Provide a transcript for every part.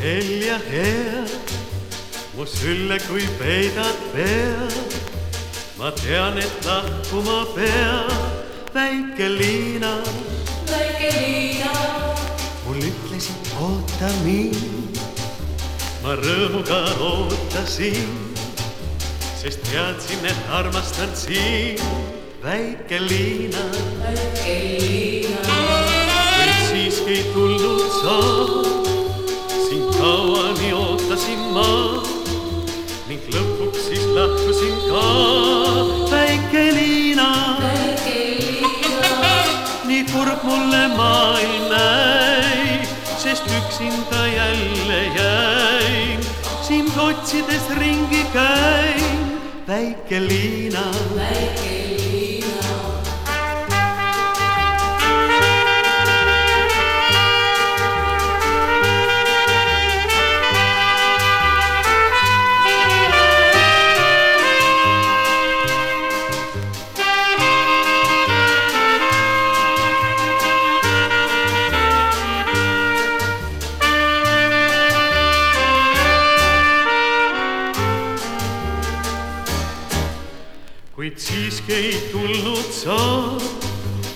hell ja hea, mu sülle kui peidad pea. ma tean, et lahkuma pea, väike Liina. väike Liina, mul ütlesid, oota mind. ma rõõmuga ootasin, sest teadsin, et armastan sind, väike Liina. väike Liina, ootasin ma ning lõpuks siis lahkusin ka. väike Liina, nii kurb mulle maailm näib, sest üksinda jälle jäin. sind otsides ringi käin, väike Liina. väike Liina, kuid siiski ei tulnud sa.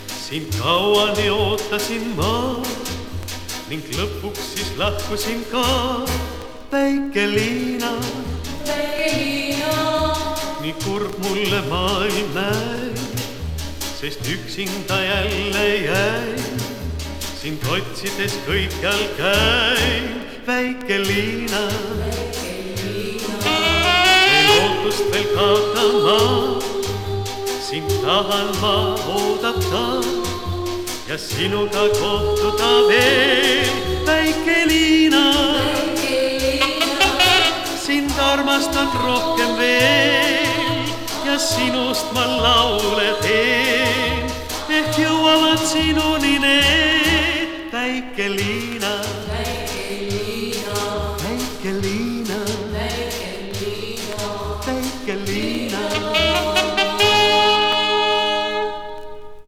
sind kauani ootasin ma ning lõpuks siis lahkusin ka. väike Liina, väike Liina, nii kurb mulle maailm näib, sest üksinda jälle jäin. sind otsides kõikjal käin, väike Liina. ei lootust veel kaotama sind tahan ma oodata ja sinuga kohtuda veel, väike Liina. sind armastan rohkem veel ja sinust ma laule teen, ehk jõuavad sinuni need, väike Liina. väike Liina, väike Liina, väike Liina.